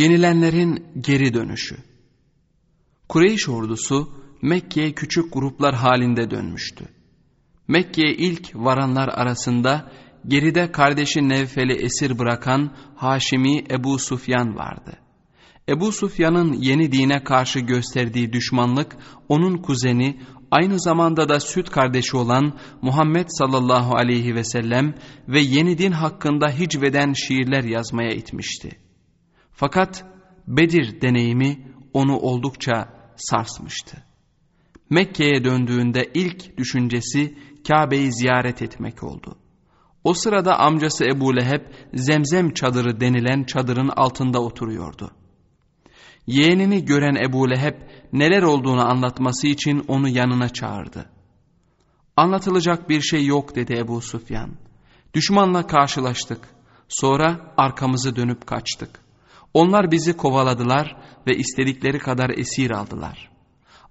Yenilenlerin geri dönüşü. Kureyş ordusu Mekke'ye küçük gruplar halinde dönmüştü. Mekke'ye ilk varanlar arasında geride kardeşi Nevfel'i esir bırakan Haşimi Ebu Sufyan vardı. Ebu Sufyan'ın yeni dine karşı gösterdiği düşmanlık onun kuzeni aynı zamanda da süt kardeşi olan Muhammed sallallahu aleyhi ve sellem ve yeni din hakkında hicveden şiirler yazmaya itmişti. Fakat Bedir deneyimi onu oldukça sarsmıştı. Mekke'ye döndüğünde ilk düşüncesi Kabe'yi ziyaret etmek oldu. O sırada amcası Ebu Leheb zemzem çadırı denilen çadırın altında oturuyordu. Yeğenini gören Ebu Leheb neler olduğunu anlatması için onu yanına çağırdı. Anlatılacak bir şey yok dedi Ebu Sufyan. Düşmanla karşılaştık. Sonra arkamızı dönüp kaçtık. Onlar bizi kovaladılar ve istedikleri kadar esir aldılar.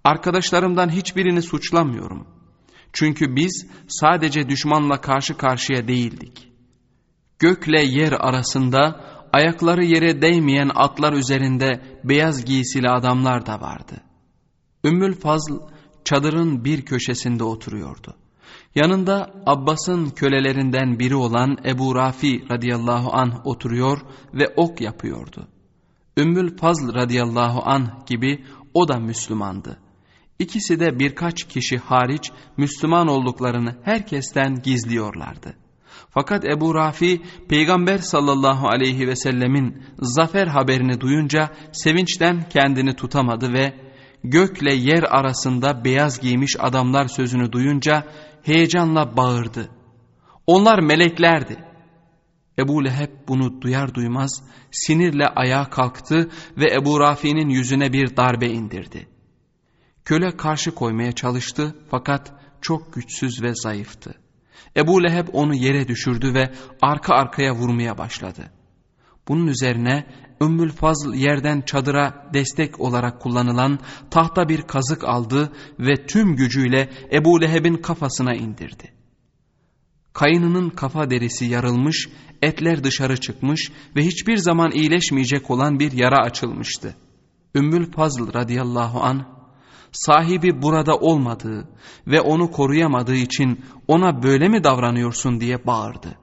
Arkadaşlarımdan hiçbirini suçlamıyorum. Çünkü biz sadece düşmanla karşı karşıya değildik. Gökle yer arasında ayakları yere değmeyen atlar üzerinde beyaz giysili adamlar da vardı. Ümmül Fazl çadırın bir köşesinde oturuyordu. Yanında Abbas'ın kölelerinden biri olan Ebu Rafi radıyallahu anh oturuyor ve ok yapıyordu. Ümmül Fazl radıyallahu anh gibi o da Müslümandı. İkisi de birkaç kişi hariç Müslüman olduklarını herkesten gizliyorlardı. Fakat Ebu Rafi Peygamber sallallahu aleyhi ve sellemin zafer haberini duyunca sevinçten kendini tutamadı ve gökle yer arasında beyaz giymiş adamlar sözünü duyunca heyecanla bağırdı. Onlar meleklerdi. Ebu Leheb bunu duyar duymaz sinirle ayağa kalktı ve Ebu Rafi'nin yüzüne bir darbe indirdi. Köle karşı koymaya çalıştı fakat çok güçsüz ve zayıftı. Ebu Leheb onu yere düşürdü ve arka arkaya vurmaya başladı. Bunun üzerine Ümmül Fazl yerden çadıra destek olarak kullanılan tahta bir kazık aldı ve tüm gücüyle Ebu Leheb'in kafasına indirdi. Kayınının kafa derisi yarılmış, etler dışarı çıkmış ve hiçbir zaman iyileşmeyecek olan bir yara açılmıştı. Ümmül Fazl radıyallahu an sahibi burada olmadığı ve onu koruyamadığı için ona böyle mi davranıyorsun diye bağırdı.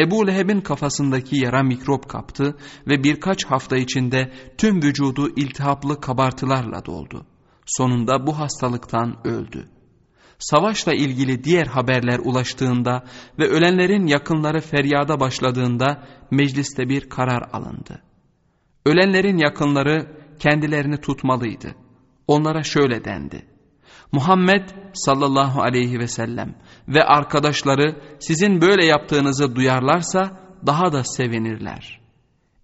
Ebu Leheb'in kafasındaki yara mikrop kaptı ve birkaç hafta içinde tüm vücudu iltihaplı kabartılarla doldu. Sonunda bu hastalıktan öldü. Savaşla ilgili diğer haberler ulaştığında ve ölenlerin yakınları feryada başladığında mecliste bir karar alındı. Ölenlerin yakınları kendilerini tutmalıydı. Onlara şöyle dendi. Muhammed sallallahu aleyhi ve sellem ve arkadaşları sizin böyle yaptığınızı duyarlarsa daha da sevinirler.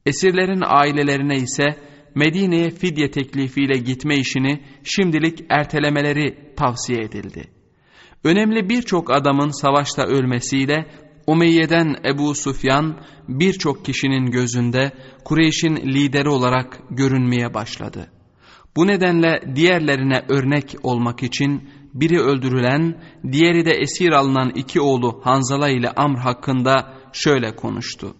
Esirlerin ailelerine ise Medine'ye fidye teklifiyle gitme işini şimdilik ertelemeleri tavsiye edildi. Önemli birçok adamın savaşta ölmesiyle Umeyye'den Ebu Sufyan birçok kişinin gözünde Kureyş'in lideri olarak görünmeye başladı. Bu nedenle diğerlerine örnek olmak için biri öldürülen, diğeri de esir alınan iki oğlu Hanzala ile Amr hakkında şöyle konuştu.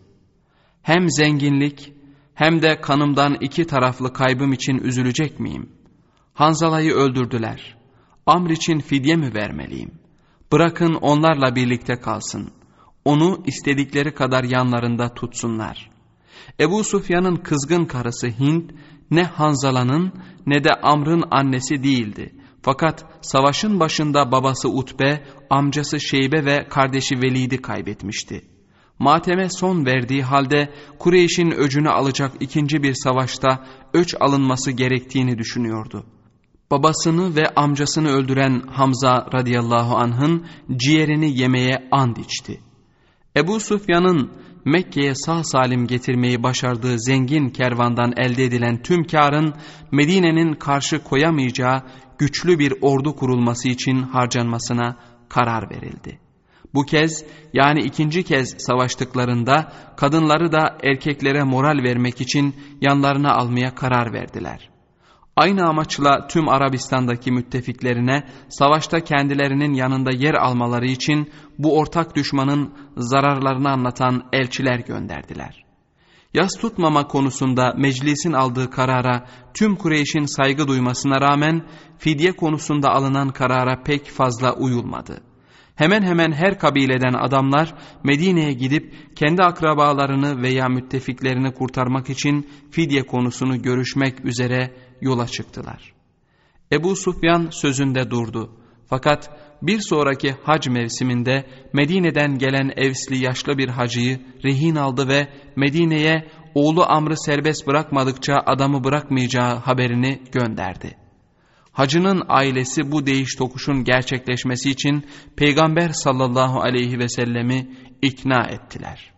Hem zenginlik hem de kanımdan iki taraflı kaybım için üzülecek miyim? Hanzala'yı öldürdüler. Amr için fidye mi vermeliyim? Bırakın onlarla birlikte kalsın. Onu istedikleri kadar yanlarında tutsunlar. Ebu Sufyan'ın kızgın karısı Hind ne Hanzala'nın ne de Amr'ın annesi değildi. Fakat savaşın başında babası Utbe, amcası Şeybe ve kardeşi Velid'i kaybetmişti. Mateme son verdiği halde Kureyş'in öcünü alacak ikinci bir savaşta öç alınması gerektiğini düşünüyordu. Babasını ve amcasını öldüren Hamza radıyallahu anh'ın ciğerini yemeye and içti. Ebu Sufyan'ın Mekke'ye sağ salim getirmeyi başardığı zengin kervandan elde edilen tüm karın Medine'nin karşı koyamayacağı güçlü bir ordu kurulması için harcanmasına karar verildi. Bu kez yani ikinci kez savaştıklarında kadınları da erkeklere moral vermek için yanlarına almaya karar verdiler. Aynı amaçla tüm Arabistan'daki müttefiklerine savaşta kendilerinin yanında yer almaları için bu ortak düşmanın zararlarını anlatan elçiler gönderdiler. Yas tutmama konusunda meclisin aldığı karara tüm Kureyş'in saygı duymasına rağmen fidye konusunda alınan karara pek fazla uyulmadı. Hemen hemen her kabileden adamlar Medine'ye gidip kendi akrabalarını veya müttefiklerini kurtarmak için fidye konusunu görüşmek üzere yola çıktılar. Ebu Sufyan sözünde durdu. Fakat bir sonraki hac mevsiminde Medine'den gelen Evsli yaşlı bir hacıyı rehin aldı ve Medine'ye oğlu Amr'ı serbest bırakmadıkça adamı bırakmayacağı haberini gönderdi. Hacının ailesi bu değiş tokuşun gerçekleşmesi için Peygamber sallallahu aleyhi ve sellemi ikna ettiler.''